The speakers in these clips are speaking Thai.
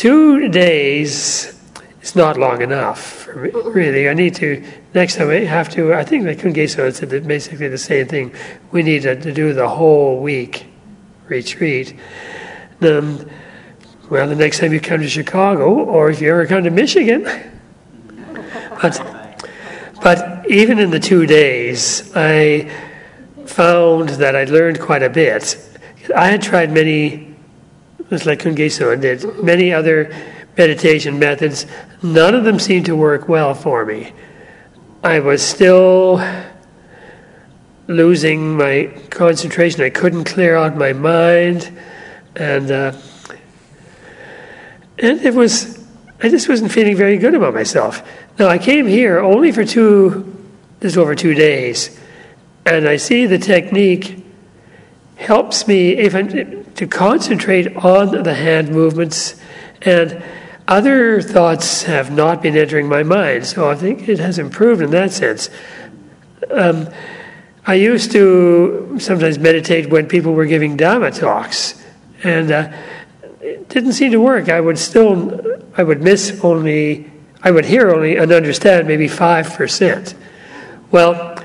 two days is not long enough. Really, I need to next time I have to. I think the Kungeso said basically the same thing. We need to, to do the whole week retreat. Um, well, the next time you come to Chicago, or if you ever come to Michigan, but but even in the two days, I found that I learned quite a bit. I had tried many, just like Kungeso did, many other meditation methods. None of them seemed to work well for me. I was still losing my concentration. I couldn't clear out my mind, and uh, and it was. I just wasn't feeling very good about myself. Now I came here only for two, just over two days, and I see the technique helps me even to concentrate on the hand movements and other thoughts have not been entering my mind so i think it has improved in that sense. Um, i used to sometimes meditate when people were giving dhamma talks and uh, it didn't seem to work. I would still i would miss only i would hear only and understand maybe 5% well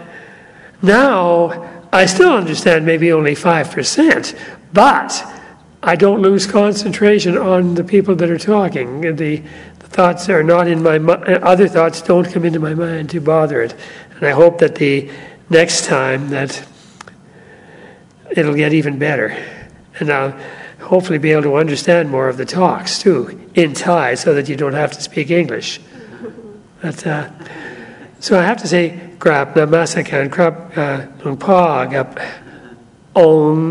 now I still understand maybe only 5%, but I don't lose concentration on the people that are talking. The, the thoughts are not in my other thoughts don't come into my mind to bother it. And I hope that the next time that it'll get even better. And I'll hopefully be able to understand more of the talks too in Thai so that you don't have to speak English. But, uh, so I have to say กราบนมัสการครับหลวงพ่อกับองค์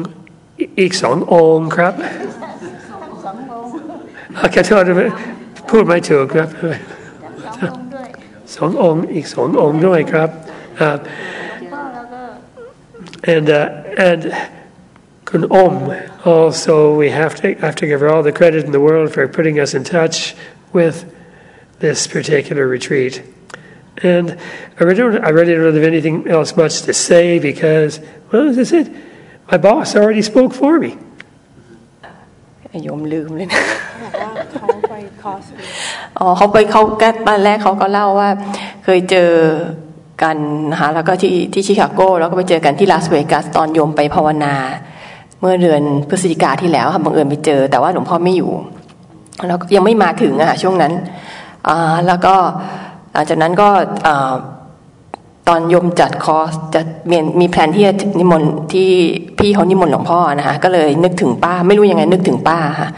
อีกสององค์ครับขอโทษพูดไม่ถูกครับสององค์อีกสององค์ด้วยครับ and uh, and Kun Om also we have to have to give her all the credit in the world for putting us in touch with this particular retreat. And I really, don't, I really don't have anything else much to say because, well, as I said, my boss already spoke for me. โยมลืมเลยนะเขาไปคอสอ๋อเขาไปเขาแก้ตอนแรกเขาก็เล่าว่า เคยเจอกันนะคะแล้วก็ที่ที่ชิคาโกแล้วก็ไปเจอกันที่ลาสเวกัสตอนโยมไปภาวนา เมื่อเดือนพฤศจิกาที่แล้วค่ะบังเอิญไปเจอ แต่ว่าหลวงพ่อไม่อยู่แล้วยังไม่มาถึงอะช่วงนั้นอ่าแล้วก็ หลังจากนั้นก็ตอนยมจัดคอร์สจะมีมีแผนที่จะนิมนต์ที่พี่เขานิมนต์หลวงพ่อนะคะก็เลยนึกถึงป้าไม่รู้ยังไงนึกถึงป้าค่ะ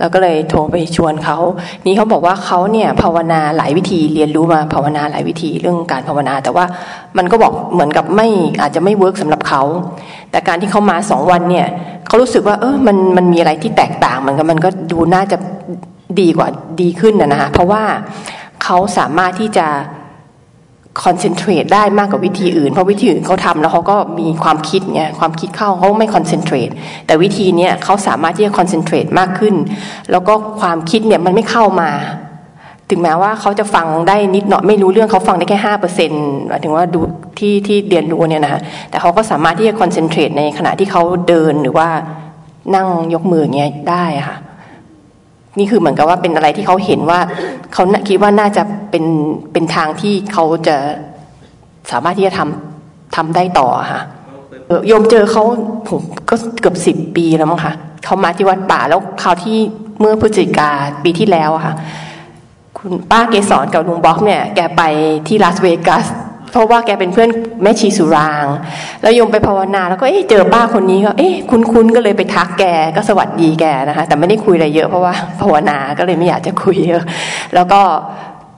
แล้วก็เลยโทรไปชวนเขานี่เขาบอกว่าเขาเนี่ยภาวนาหลายวิธีเรียนรู้มาภาวนาหลายวิธีเรื่องการภาวนา แต่ว่ามันก็บอกเหมือนกับไม่อาจจะไม่ work สำหรับเขา แต่การที่เขามาสองวันเนี่ยเขารู้สึกว่าเออมันมันมีอะไรที่แตกต่างเหมือนกับมันก็ดูน่าจะดีกว่าดีขึ้นนะนะคะเพราะว่า เขาสามารถที่จะ concentrate ได้มากกว่าวิธีอื่น เพราะวิธีอื่นเขาทำแล้วเขาก็มีความคิดไงความคิดเข้าเขาไม่ concentrate แต่วิธีเนี้ยเขาสามารถที่จะ concentrate มากขึ้น แล้วก็ความคิดเนี่ยมันไม่เข้ามา ถึงแม้ว่าเขาจะฟังได้นิดหน่อยไม่รู้เรื่องเขาฟังได้แค่ห้าเปอร์เซ็นต์หมายถึงว่าดูที่ที่เรียนรู้เนี่ยนะแต่เขาก็สามารถที่จะคอนเซนเทรตในขณะที่เขาเดินหรือว่านั่งยกมือเงี้ยได้ค่ะ นี่คือเหมือนกับว่าเป็นอะไรที่เขาเห็นว่าเขาคิดว่าน่าจะเป็นเป็นทางที่เขาจะสามารถที่จะทำทำได้ต่อค่ะโยมเจอเขาผมก็เกือบสิบปีแล้วมั้งค่ะเขามาที่วัดป่าแล้วคราวที่เมื่อพฤศจิกาปีที่แล้วค่ะ คุณป้าเกสรกับลุงบ๊อกเนี่ย แกไปที่ลาสเวกัส เพราะว่าแกเป็นเพื่อนแม่ชีสุราง แล้วยมไปภาวนา แล้วก็เอ๊ะเจอป้าคนนี้ก็เอ๊ะคุ้นๆก็เลยไปทักแกก็สวัสดีแกนะคะแต่ไม่ได้คุยอะไรเยอะเพราะว่าภาวนาก็เลยไม่อยากจะคุยเยอะแล้วก็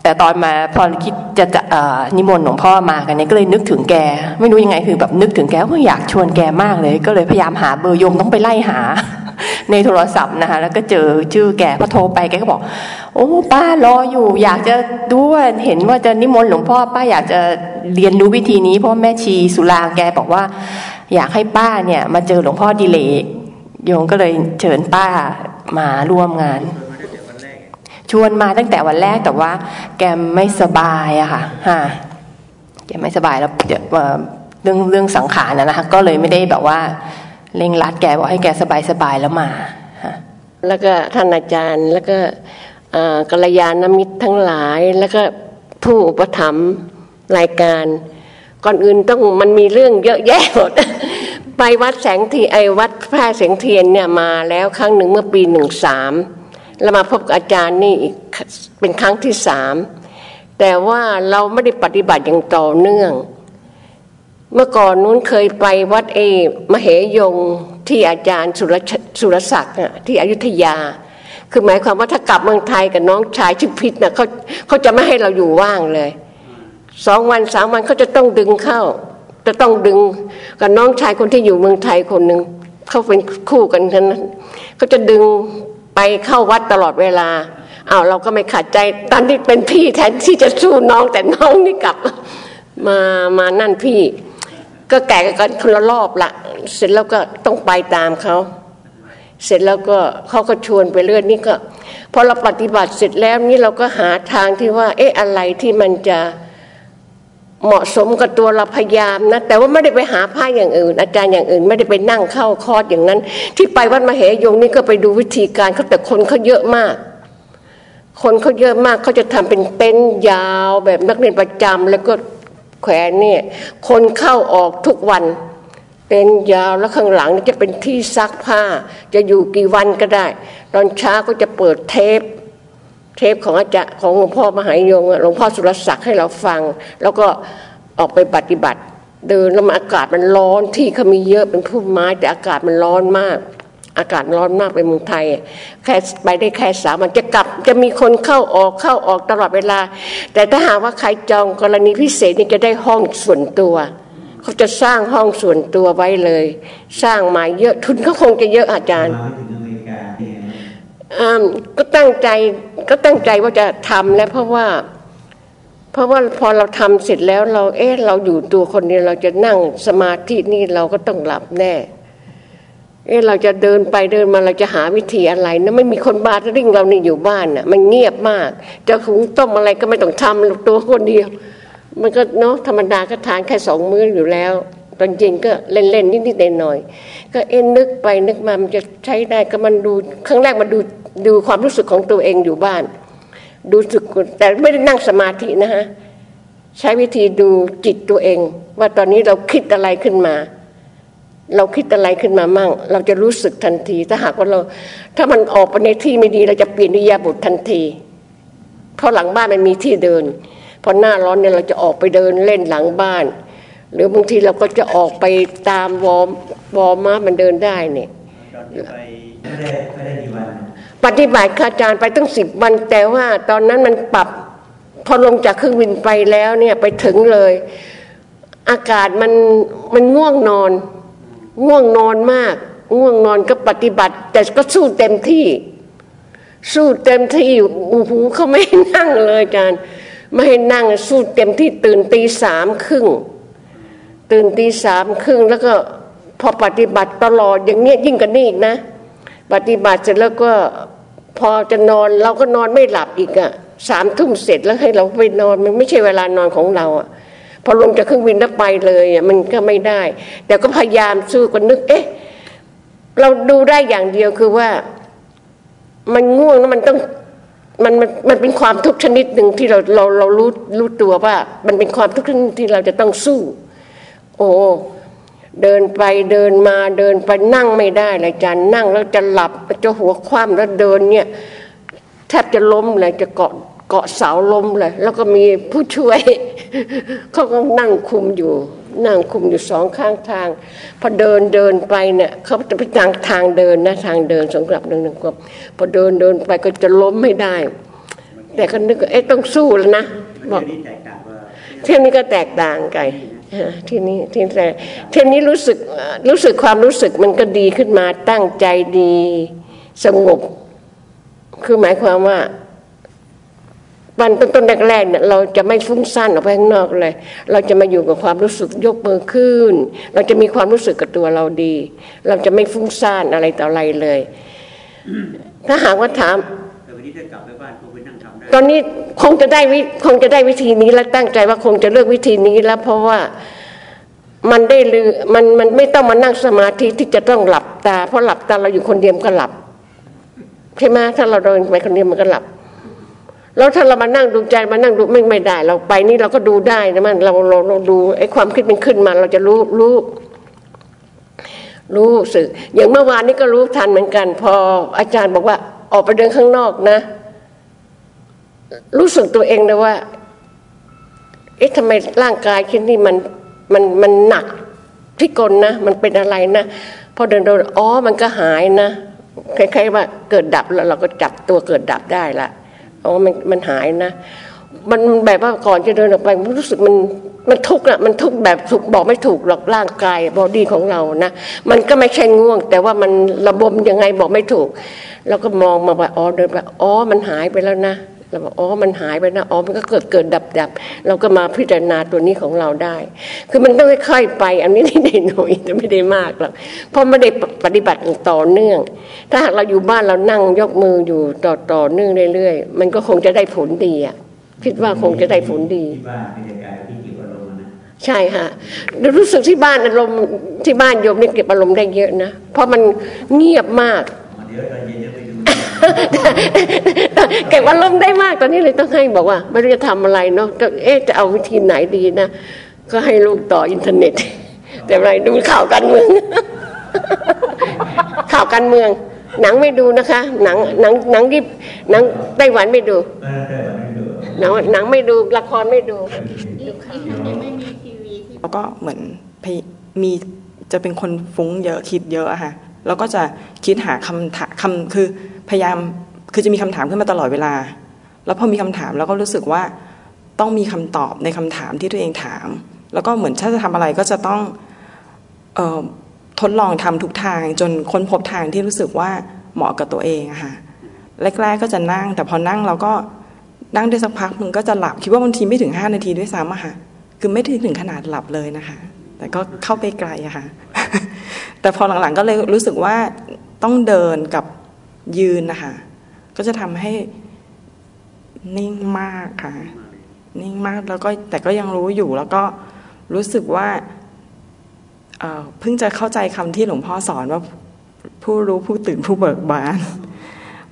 แต่ตอนมาพอคิดจะจะนิมนต์หลวงพ่อมากันเนี่ยก็เลยนึกถึงแก ไม่รู้ยังไงคือแบบนึกถึงแกก็อยากชวนแกมากเลย ก็เลยพยายามหาเบอร์โยมต้องไปไล่หา ในโทรศัพท์นะคะแล้วก็เจอชื่อแกพอโทรไปแกก็บอก โอ้ ป้ารออยู่ อยากจะดูว่าเห็นว่าจะนิมนต์หลวงพ่อป้าอยากจะเรียนรู้วิธีนี้เพราะแม่ชีสุรางแกบอกว่า อยากให้ป้าเนี่ย มาเจอหลวงพ่อดิเลกโยงก็เลยเชิญป้ามาร่วมงาน ชวนมาตั้งแต่วันแรกแต่ว่า แกไม่สบายอะค่ะฮะแกไม่สบายแล้วเรื่องเรื่องสังขารนะนะคะก็เลยไม่ได้แบบว่า เร่งรัดแกบอกให้แกสบายๆแล้วมา แล้วก็ท่านอาจารย์แล้วก็กัลยาณมิตรทั้งหลายแล้วก็ผู้อุปถัมภ์รายการ ก่อนอื่นต้องมันมีเรื่องเยอะแยะหมดไปวัดแสงเทีไอวัดแพร่แสงเทียนเนี่ยมาแล้วครั้งหนึ่งเมื่อปีหนึ่งสามแล้วมาพบกับอาจารย์นี่อีกเป็นครั้งที่สามแต่ว่าเราไม่ได้ปฏิบัติอย่างต่อเนื่อง เมื่อก่อนนู้นเคยไปวัดเอมเหยงที่อาจารย์สุรสุรศักดิ์ที่อยุธยา คือหมายความว่าถ้ากลับเมืองไทยกับน้องชายชื่อพิษนะเขาเขาจะไม่ให้เราอยู่ว่างเลยสองวันสามวันเขาจะต้องดึงเข้า จะต้องดึงกับน้องชายคนที่อยู่เมืองไทยคนหนึ่งเขาเป็นคู่กันนั้นเขาจะดึงไปเข้าวัดตลอดเวลาอ้าวเราก็ไม่ขัดใจตอนที่เป็นพี่แทนที่จะสู้น้องแต่น้องนี่กลับ มามานั่นพี่ ก็แก่กันคนละรอบละเสร็จแล้วก็ต้องไปตามเขาเสร็จแล้วก็เขาก็ชวนไปเรื่อยนี่ก็พอเราปฏิบัติเสร็จแล้วนี่เราก็หาทางที่ว่า เอ๊ะอะไรที่มันจะเหมาะสมกับตัวเราพยายามนะแต่ว่าไม่ได้ไปหาผ้าอย่างอื่น อาจารย์อย่างอื่น ไม่ได้ไปนั่งเข้าคอร์สอย่างนั้น ที่ไปวัดมเหยงนี่ก็ไปดูวิธีการเขาแต่คนเขาเยอะมาก คนเขาเยอะมากเขาจะทำเป็นเต็นท์ยาวแบบนักเรียนประจำแล้วก็ แขวนเนี่ยคนเข้าออกทุกวัน เป็นยาวแล้วข้างหลังจะเป็นที่ซักผ้า จะอยู่กี่วันก็ได้ ตอนเช้าก็จะเปิดเทป เทปของอาจารย์ของหลวงพ่อมหายงหลวงพ่อสุรศักดิ์ให้เราฟัง แล้วก็ออกไปปฏิบัติ เดินแล้วอากาศมันร้อนที่เขามีเยอะเป็นพุ่มไม้แต่อากาศมันร้อนมาก อากาศร้อนมากไปเมืองไทย แค่ไปได้แค่สามมันจะกลับจะมีคนเข้าออกเข้าออกตลอดเวลา แต่ถ้าหากว่าใครจองกรณีพิเศษนี่จะได้ห้องส่วนตัวเขาจะสร้างห้องส่วนตัวไว้เลย สร้างมาเยอะทุนเขาคงจะเยอะอาจารย์ก็ตั้งใจก็ตั้งใจว่าจะทำแล้วเพราะว่า เพราะว่าพอเราทำเสร็จแล้วเราเอ๊ะเราอยู่ตัวคนเดียวเราจะนั่งสมาธินี่เราก็ต้องหลับแน่ เอ๊ะเราจะเดินไปเดินมาเราจะหาวิธีอะไรนะไม่มีคนบาดริ่งเรานี่อยู่บ้านน่ะ มันเงียบมาก จะหุงต้มอะไรก็ไม่ต้องทำตัวคนเดียว มันก็เนาะธรรมดาก็ทานแค่สองมื้ออยู่แล้วตอนเย็นก็เล่นๆนิดๆหน่อยๆก็เอ็นนึกไปนึกมามันจะใช้ได้ก็มันดูครั้งแรกมันดูดูความรู้สึกของตัวเองอยู่บ้าน ดูสึกแต่ไม่ได้นั่งสมาธินะฮะใช้วิธีดูจิตตัวเอง ว่าตอนนี้เราคิดอะไรขึ้นมา เราคิดอะไรขึ้นมามั่ง เราจะรู้สึกทันที ถ้าหากว่าเรา ถ้ามันออกไปในที่ไม่ดี เราจะเปลี่ยนนิยาบุตรทันที เพราะหลังบ้านมันมีที่เดินพอหน้าร้อนเนี่ยเราจะออกไปเดินเล่นหลังบ้าน หรือบางทีเราก็จะออกไปตามวอมวอมมามันเดินได้เนี่ยไม่ได้ไม่ได้กี่วันปฏิบัติอาจารย์ไปตั้งสิบวัน แต่ว่าตอนนั้นมันปรับ พอลงจากเครื่องบินไปแล้วเนี่ยไปถึงเลย อากาศมันมันง่วงนอน ง่วงนอนมาก ง่วงนอนก็ปฏิบัติ แต่ก็สู้เต็มที่ สู้เต็มที่โอ้โหเขาไม่นั่งเลยอาจารย์ไม่ให้นั่งสู้เต็มที่ตื่นตีสามครึ่งตื่นตีสามครึ่งแล้วก็พอปฏิบัติตลอดอย่างเนี้ยยิ่งกันนี่อีกนะ ปฏิบัติเสร็จแล้วก็พอจะนอนเราก็นอนไม่หลับอีกอะ่ะสามทุ่มเสร็จแล้วให้เราไปนอนมันไม่ใช่เวลานอนของเราอะ่ะ พอลงจากเครื่องบินแล้วไปเลยอะมันก็ไม่ได้ แต่ก็พยายามสู้กันนึก เอ๊ะ เราดูได้อย่างเดียวคือว่า มันง่วงแล้วมันต้องมันมันมันเป็นความทุกข์ชนิดหนึ่งที่เราเราเรารู้รู้ตัวว่า มันเป็นความทุกข์ชนิดที่เราจะต้องสู้ โอ้เดินไปเดินมาเดินไปนั่งไม่ได้เลยจันนั่งแล้วจะหลับจะหัวคว่ำแล้วเดินเนี่ยแทบจะล้มเลยจะเกาะ เกาะเสาล้มเลย แล้วก็มีผู้ช่วย เขาก็นั่งคุมอยู่ นั่งคุมอยู่สองข้างทาง พอเดินเดินไปเนี่ยเขาจะไปทางทางเดินนะทางเดินสำหรับหนึ่งหนึ่งกบพอเดินเดินไปก็จะล้มไม่ได้ แต่ก็นึกเอ๊ะต้องสู้แล้วนะบอกเที่ยวนี้ก็แตกต่างไกทีนี้ทีแต่ทีนี้รู้สึกรู้สึกความรู้สึกมันก็ดีขึ้นมาตั้งใจดี สงบ คือหมายความว่า วันต้นๆแรกๆเนี่ยเราจะไม่ฟุ้งซ่านออกไปข้างนอกเลย เราจะมาอยู่กับความรู้สึกยกมือขึ้น เราจะมีความรู้สึกกับตัวเราดี เราจะไม่ฟุ้งซ่านอะไรต่ออะไรเลย ถ้าหากว่าถามตอนนี้คงจะได้วิคงจะได้วิธีนี้และตั้งใจว่าคงจะเลือกวิธีนี้แล้วเพราะว่ามันได้ลือมันมันไม่ต้องมานั่งสมาธิที่จะต้องหลับตา เพราะหลับตาเราอยู่คนเดียวก็หลับใช่ไหมถ้าเราเดินไปคนเดียวมันก็หลับ แล้วถ้าเรามานั่งดูใจมานั่งดูไม่ไม่ได้ เราไปนี่เราก็ดูได้นะมันเราเราเราดูไอ้ความคิดมันขึ้นมา เราจะรู้รู้รู้สึก อย่างเมื่อวานนี้ก็รู้ทันเหมือนกัน พออาจารย์บอกว่า ออกไปเดินข้างนอกนะ รู้สึกตัวเองเลยว่า เอ๊ะทำไมร่างกายชิ้นนี้มันมันมันหนักพิกลนะ มันเป็นอะไรนะพอเดินโดนอ๋อมันก็หายนะคล้ายๆว่าเกิดดับแล้วเราก็จับตัวเกิดดับได้ละ อ๋อมันมันหายนะมันแบบว่าก่อนจะเดินออกไปรู้สึกมันมันทุกข์อะมันทุกข์แบบถูกบอกไม่ถูกหรอกร่างกายบอดี้ของเรานะมันก็ไม่ใช่ง่วง แต่ว่ามันระบมยังไงบอกไม่ถูก แล้วก็มองมาว่าอ๋อเดินไปอ๋อมันหายไปแล้วนะ เราบอกอ๋อมันหายไปนะอ๋อมันก็เกิดเกิดดับดับเราก็มาพิจารณาตัวนี้ของเราได้ คือมันต้องค่อยๆไป อันนี้นิดหน่อยแต่ไม่ได้มากหรอกเพราะไม่ได้ปฏิบัติต่อเนื่อง ถ้าหากเราอยู่บ้านเรานั่งยกมืออยู่ต่อต่อเนื่องเรื่อยๆ มันก็คงจะได้ผลดีอะคิดว่าคงจะได้ผลดีที่บ้านเป็นการที่เก็บอารมณ์นะใช่ค่ะรู้สึกที่บ้านอารมณ์ที่บ้านโยมนี่เก็บอารมณ์ได้เยอะนะเพราะมันเงียบมากเดี๋ยวตอนเย็นไป เก็บอารมณ์ได้มากตอนนี้เลยต้องให้บอกว่า ไม่รู้จะทำอะไรเนาะเอ๊ะจะเอาวิธีไหนดีนะก็ให้ลูกต่ออินเทอร์เน็ต แต่อะไรดูข่าวการเมือง ข่าวการเมือง หนังไม่ดูนะคะ หนังหนังหนังที่หนังไต้หวันไม่ดูหนังหนังไม่ดูละครไม่ดูแล้วก็เหมือนมีจะเป็นคนฟุ้งเยอะคิดเยอะอะค่ะแล้วก็จะคิดหาคำถามคำคือ พยายามคือจะมีคำถามขึ้นมาตลอดเวลา แล้วพอมีคำถามแล้วก็รู้สึกว่าต้องมีคำตอบในคำถามที่ตัวเองถาม แล้วก็เหมือนถ้าจะทำอะไรก็จะต้องออทดลองทำทุกทาง จนค้นพบทางที่รู้สึกว่าเหมาะกับตัวเองอะค่ะแรกๆก็จะนั่ง แต่พอนั่งเราก็นั่งได้สักพักมันก็จะหลับคิดว่าบางทีไม่ถึงห้านาทีด้วยซ้ำอะค่ะคือไม่ถึงขนาดหลับเลยนะคะ แต่ก็เข้าไปไกลอะค่ะ แต่พอหลังๆก็เลยรู้สึกว่าต้องเดินกับ ยืนนะคะก็จะทำให้นิ่งมากค่ะ นิ่งมากแล้วก็แต่ก็ยังรู้อยู่แล้วก็รู้สึกว่าเพิ่งจะเข้าใจคำที่หลวงพ่อสอนว่าผู้รู้ผู้ตื่นผู้เบิกบาน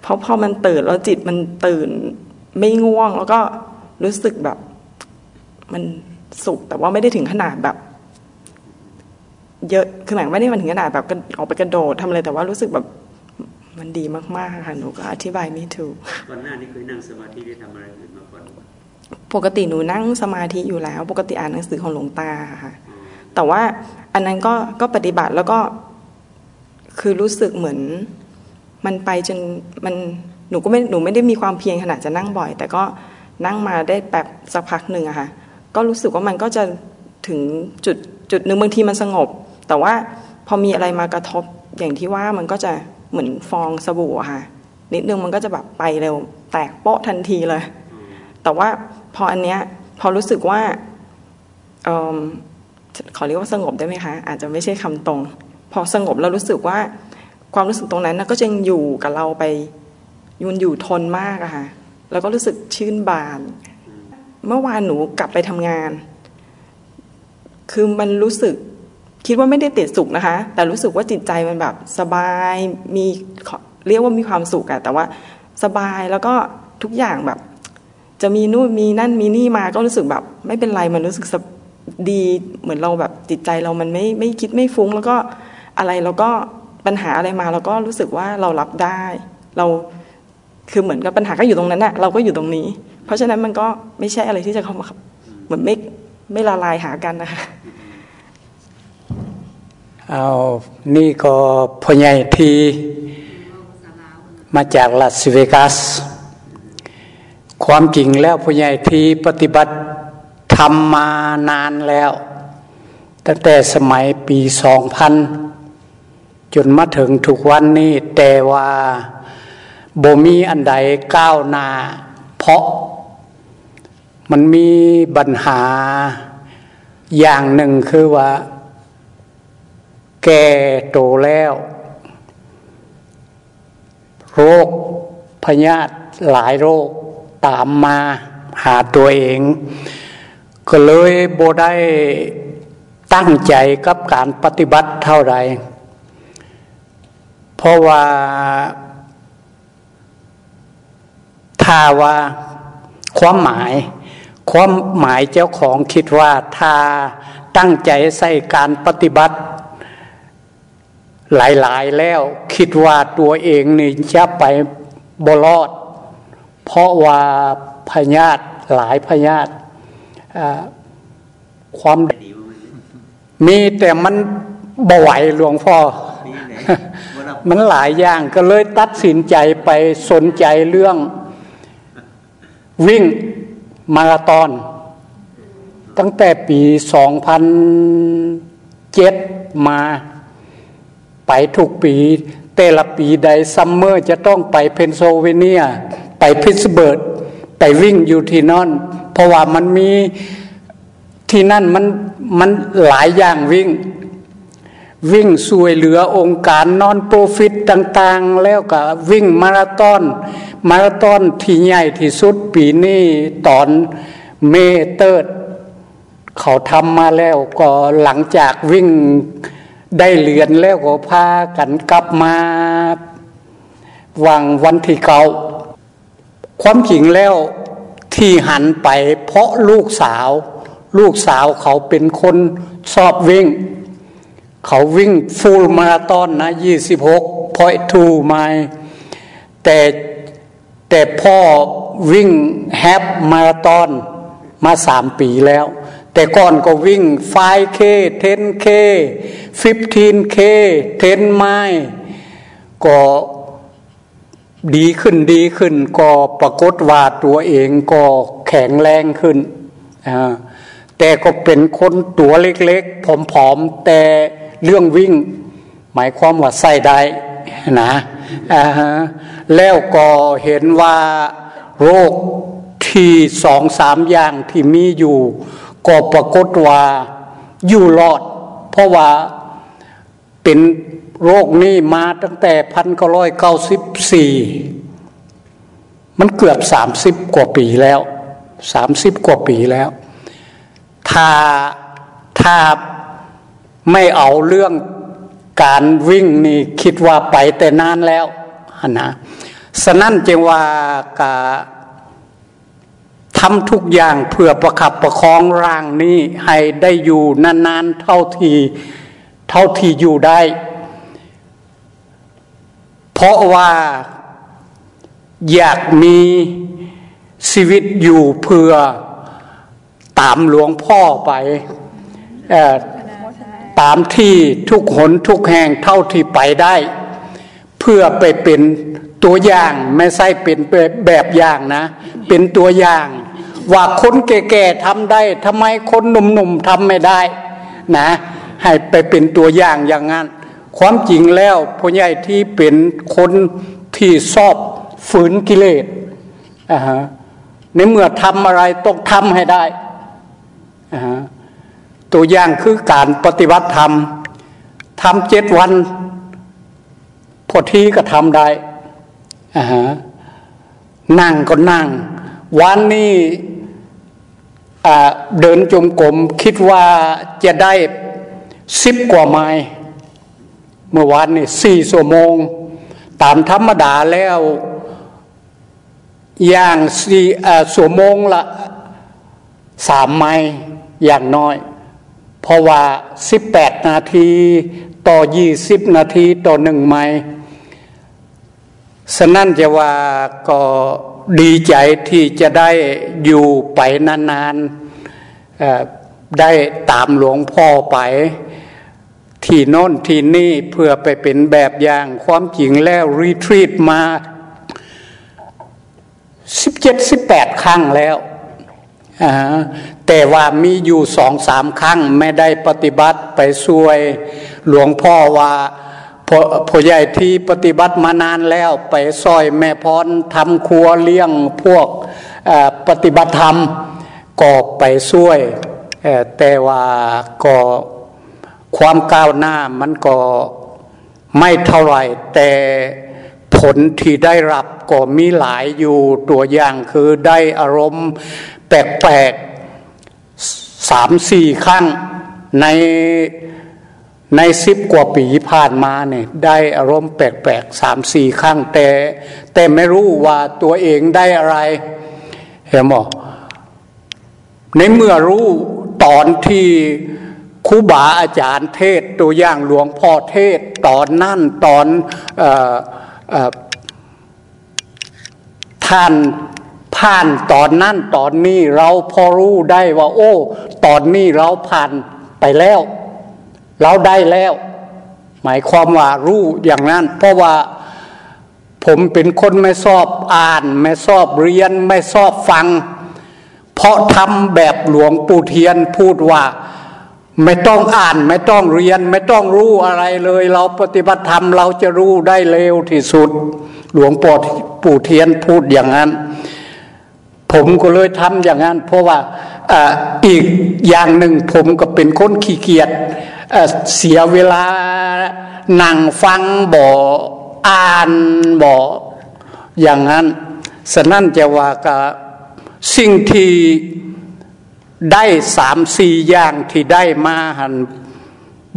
เพราะพอมันตื่นแล้วจิตมันตื่นไม่ง่วง แล้วก็รู้สึกแบบ มันสุขแต่ว่าไม่ได้ถึงขนาดแบบ เยอะคือหมายไม่ได้มันถึงขนาดแบบออกไปกระโดดทำอะไรแต่ว่ารู้สึกแบบ มันดีมากๆค่ะหนูก็อธิบายไม่ถูกก่อนหน้านี้เคยนั่งสมาธิได้ทำอะไรอื่นมาก่อนปกติหนูนั่งสมาธิอยู่แล้ว ปกติอ่านหนังสือของหลวงตาค่ะ แต่ว่าอันนั้นก็ก็ปฏิบัติแล้วก็คือรู้สึกเหมือนมันไปจนมันหนูก็ไม่หนูไม่ได้มีความเพียรขนาดจะนั่งบ่อย แต่ก็นั่งมาได้แบบสักพักหนึ่งอะค่ะก็รู้สึกว่ามันก็จะถึงจุดจุดหนึ่งบางทีมันสงบ แต่ว่าพอมีอะไรมากระทบอย่างที่ว่ามันก็จะ เหมือนฟองสบู่ค่ะ นิดนึงมันก็จะแบบไปเร็วแตกโป๊ะทันทีเลย แต่ว่าพออันเนี้ยพอรู้สึกว่าออขอเรียกว่าสงบได้ไหมคะ อาจจะไม่ใช่คำตรง พอสงบแล้วรู้สึกว่าความรู้สึกตรงนั้นก็จะอยู่กับเราไปยุนอยู่ทนมากอะค่ะ แล้วก็รู้สึกชื่นบาน เมื่อวานหนูกลับไปทำงาน คือมันรู้สึก คิดว่าไม่ได้ติดสุขนะคะ แต่รู้สึกว่าจิตใจมันแบบสบายมีเรียกว่ามีความสุขอะแต่ว่าสบายแล้วก็ทุกอย่างแบบ จะมีนู่นมีนั่นมีนี่มาก็รู้สึกแบบ ไม่เป็นไรมันรู้สึกดีเหมือนเราแบบจิตใจเรามันไม่ไม่คิดไม่ฟุ้ง แล้วก็อะไรเราก็ปัญหาอะไรมาเราก็รู้สึกว่าเรารับได้ เราคือเหมือนกับปัญหาก็อยู่ตรงนั้นอะเราก็อยู่ตรงนี้ เพราะฉะนั้นมันก็ไม่ใช่อะไรที่จะเข้ามาเหมือนไม่ไม่ละลายหากันนะคะ เอานี่ก็พ่อใหญ่ทีมาจากลาสเวกัส ความจริงแล้วพ่อใหญ่ทีปฏิบัติทำมานานแล้ว ตั้งแต่สมัยปีสองพันจนมาถึงทุกวันนี้ แต่ว่าบ่มีอันใดก้าวหน้า เพราะมันมีปัญหาอย่างหนึ่งคือว่า แก่โตแล้ว โรคพยาธิหลายโรคตามมาหาตัวเอง ก็เลยโบได้ตั้งใจกับการปฏิบัติเท่าไรเพราะว่าถ้าว่าความหมายความหมายเจ้าของคิดว่าถ้าตั้งใจใส่การปฏิบัติ หลายๆแล้วคิดว่าตัวเองนี่จะไปบรอด เพราะว่าพญาตหลายพญาตความมีแต่มันบ่ไหวหลวงพ่อ มันหลายอย่างก็เลยตัดสินใจไปสนใจเรื่อง วิ่งมาราธอน ตั้งแต่ปี 2007 มา ไปทุกปี แต่ละปีใน summer จะต้องไป Pennsylvania ไป Pittsburgh ไปวิ่งอยู่ที่นั่นเพราะว่ามันมีที่นั่นมันมันหลายอย่างวิ่ง วิ่งช่วยเหลือองค์การ non-profit่างๆ แล้วก็วิ่งมาราธอนมาราธอนที่ใหญ่ที่สุดปีนี้ตอนเมเตอร์เขาทำมาแล้วก็หลังจากวิ่ง ได้เรียนแล้วก็พากันกลับมาวังวันที่เกาความจริงแล้วที่หันไปเพราะลูกสาว ลูกสาวเขาเป็นคนชอบวิ่ง เขาวิ่งฟูลมาราธอนนะยี่สิบหกพอยทูไมแต่แต่พ่อวิ่งแฮปมาราธอนมาสามปีแล้ว แต่ก่อนก็วิ่ง 5K 10K 15K 10ไมล์ก็ดีขึ้นดีขึ้น ก็ปรากฏว่าตัวเองก็แข็งแรงขึ้น แต่ก็เป็นคนตัวเล็กๆผอมๆ แต่เรื่องวิ่ง หมายความว่าใส่ได้นะแล้วก็เห็นว่าโรคที่สองสามอย่างที่มีอยู่ ก็ปรากฏว่าอยู่รอด เพราะว่าเป็นโรคนี้มาตั้งแต่พันเก้าร้อยเก้าสิบสี่มันเกือบสามสิบกว่าปีแล้วสามสิบกว่าปีแล้ว ถ้าถ้าไม่เอาเรื่องการวิ่งนี่คิดว่าไปแต่นานแล้วนะสนั่นจึงว่ากา ทำทุกอย่างเพื่อประคับประคองร่างนี้ให้ได้อยู่นานๆเท่าที่เท่าที่อยู่ได้ เพราะว่าอยากมีชีวิตอยู่เพื่อตามหลวงพ่อไปตามที่ทุกหนทุกแห่งเท่าที่ไปได้ เพื่อไปเป็นตัวอย่างไม่ใช่เป็นแบบอย่างนะ เป็นตัวอย่าง ว่าคนแก่ๆทำได้ทำไมคนหนุ่มๆทำไม่ได้นะ ให้ไปเป็นตัวอย่างอย่างนั้นความจริงแล้วพ่อใหญ่ที่เป็นคนที่ชอบฝืนกิเลสอ่าฮะในเมื่อทำอะไรต้องทำให้ได้อ่าฮะตัวอย่างคือการปฏิบัติธรรมทำเจ็ดวันพอทีก็ทำได้อ่าฮะนั่งก็นั่ง วันนี้ เดินจมกลมคิดว่าจะได้สิบกว่าไม้เมื่อวานนี่สี่ชั่วโมง ตามธรรมดาแล้วอย่างสี่ชั่วโมงละสามไม้อย่างน้อย เพราะว่าสิบแปดนาทีต่อยี่สิบนาทีต่อหนึ่งไม้สนั่นจะว่าก็ ดีใจที่จะได้อยู่ไปนานๆได้ตามหลวงพ่อไปที่โน้นที่นี่เพื่อไปเป็นแบบอย่างความจริงแล้วรีทรีตมาสิบเจ็ดสิบแปดครั้งแล้วแต่ว่ามีอยู่สองสามครั้งไม่ได้ปฏิบัติไปช่วยหลวงพ่อว่า พ่อใหญ่ที่ปฏิบัติมานานแล้วไปซอยแม่พรทำครัวเลี้ยงพวกปฏิบัติธรรมก็ไปช่วย แต่ว่าก็ความก้าวหน้ามันก็ไม่เท่าไหร่ แต่ผลที่ได้รับก็มีหลายอยู่ตัวอย่างคือได้อารมณ์แปลกๆสามสี่ครั้งใน ในสิบกว่าปีผ่านมาเนี่ยได้อารมณ์แปลกๆสามสี่ครั้งแต่ แต่ไม่รู้ว่าตัวเองได้อะไรเห็นหมในเมื่อรู้ตอนที่ครูบาอาจารย์เทศตัวอย่างหลวงพ่อเทศตอนนั่นตอนออท่านผ่านตอนนั่นตอนนี้เราพอรู้ได้ว่า โอ้ ตอนนี้เราผ่านไปแล้ว เราได้แล้ว หมายความว่ารู้อย่างนั้น เพราะว่าผมเป็นคนไม่ชอบอ่าน ไม่ชอบเรียน ไม่ชอบฟัง เพราะทำแบบหลวงปู่เทียนพูดว่าไม่ต้องอ่านไม่ต้องเรียน ไม่ต้องรู้อะไรเลย เราปฏิบัติธรรมเราจะรู้ได้เร็วที่สุด หลวงปู่ปู่เทียนพูดอย่างนั้น ผมก็เลยทำอย่างนั้น เพราะว่าอีกอย่างหนึ่งผมก็เป็นคนขี้เกียจ เสียเวลานั่งฟังบ่อ่านบ่อย่างนั้นสนั่นจะว่ากับสิ่งที่ได้สามสี่อย่างที่ได้มาหัน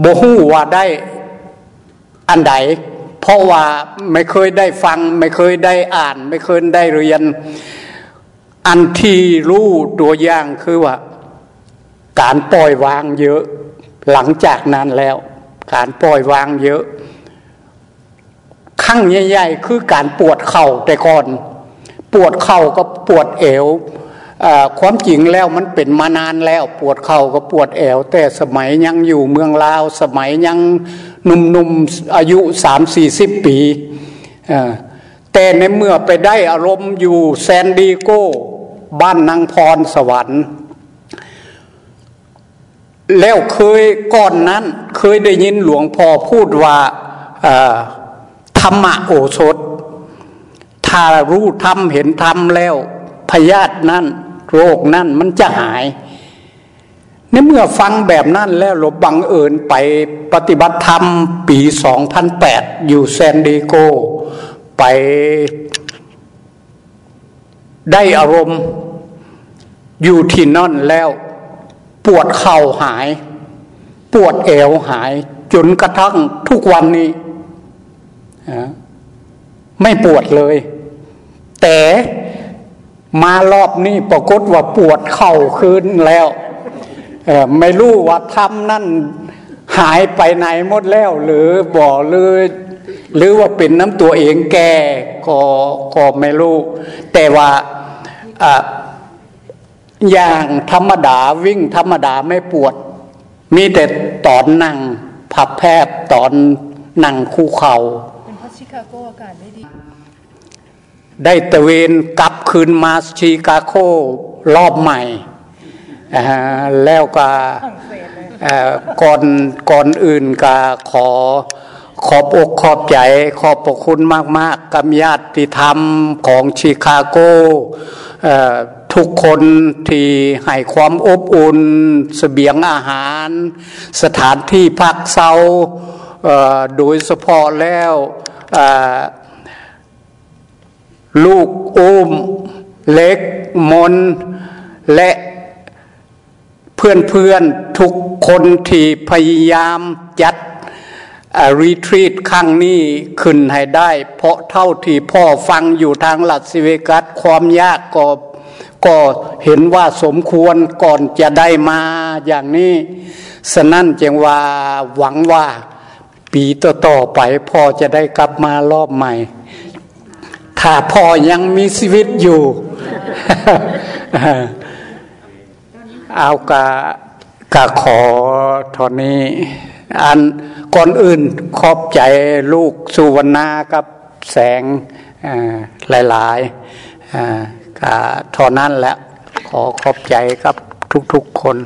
บหูว่าได้อันใดเพราะว่าไม่เคยได้ฟัง ไม่เคยได้อ่าน ไม่เคยได้เรียน อันที่รู้ตัวอย่างคือว่า การปล่อยวางเยอะ หลังจากนั้นแล้ว การปล่อยวางเยอะขั้งใหญ่ๆคือการปวดเข่าแต่ก่อน ปวดเข่าก็ปวดเอวความจริงแล้วมันเป็นมานานแล้วปวดเข่าก็ปวดแอว แต่สมัยยังอยู่เมืองลาว สมัยยังหนุ่มๆอายุสามสี่สิบปี แต่ในเมื่อไปได้อารมณ์อยู่แซนดีโก้บ้านนางพรสวรรค์ แล้วเคยก่อนนั้น เคยได้ยินหลวงพ่อพูดว่าธรรมะโอสถ ถ้ารู้ธรรมเห็นธรรมแล้วพยาธินั้นโรคนั่นมันจะหายในเมื่อฟังแบบนั้นแล้วหลบบังเอิญไปปฏิบัติธรรมปี 2008 อยู่แซนดิโก ไปได้อารมณ์อยู่ที่นั่นแล้ว ปวดเข่าหาย ปวดเอวหาย จนกระทั่งทุกวันนี้ ไม่ปวดเลย แต่มารอบนี้ปรากฏว่าปวดเข่าคืนแล้วไม่รู้ว่าทำนั่นหายไปไหนหมดแล้ว หรือบ่อกหรือหรือว่าเป็นน้ำตัวเองแก่ก็ก็ไม่รู้ แต่ว่า อย่างธรรมดาวิ่งธรรมดาไม่ปวด มีแต่ตอนนั่งผับแพบตอนนั่งคู่เขา่าเป็นเพราะชิคาโกอากาศไม่ดี ได้ตะเวนกลับคืนมาชิคาโกรอบใหม่แล้วก็ก่อนก่อนอื่นก็ขอขอบอกขอบใจขอบพระคุณมาก ๆกับญาติธรรมของชิคาโก ทุกคนที่ให้ความอบอุ่นสเสบียงอาหาร สถานที่พักเซาโดยเฉพาะแล้วลูกอุ้มเล็กมนและเพื่อนเพื่อนทุกคนที่พยายามจัดรีทรีตครั้งนี้ขึ้นให้ได้ เพราะเท่าที่พ่อฟังอยู่ทางหลัดสิเวกัสความยากก็ ก็เห็นว่าสมควรก่อนจะได้มาอย่างนี้ สนั่นจึงว่าหวังว่า ปีต่อๆไปพ่อจะได้กลับมารอบใหม่ ถ้าพ่อยังมีชีวิตอยู่เอากะกะขอทอนนี้ อันก่อนอื่นขอบใจลูกสุวรรณากับแสงหลายๆ กะทอนั้นแหละขอขอบใจกับทุกๆคน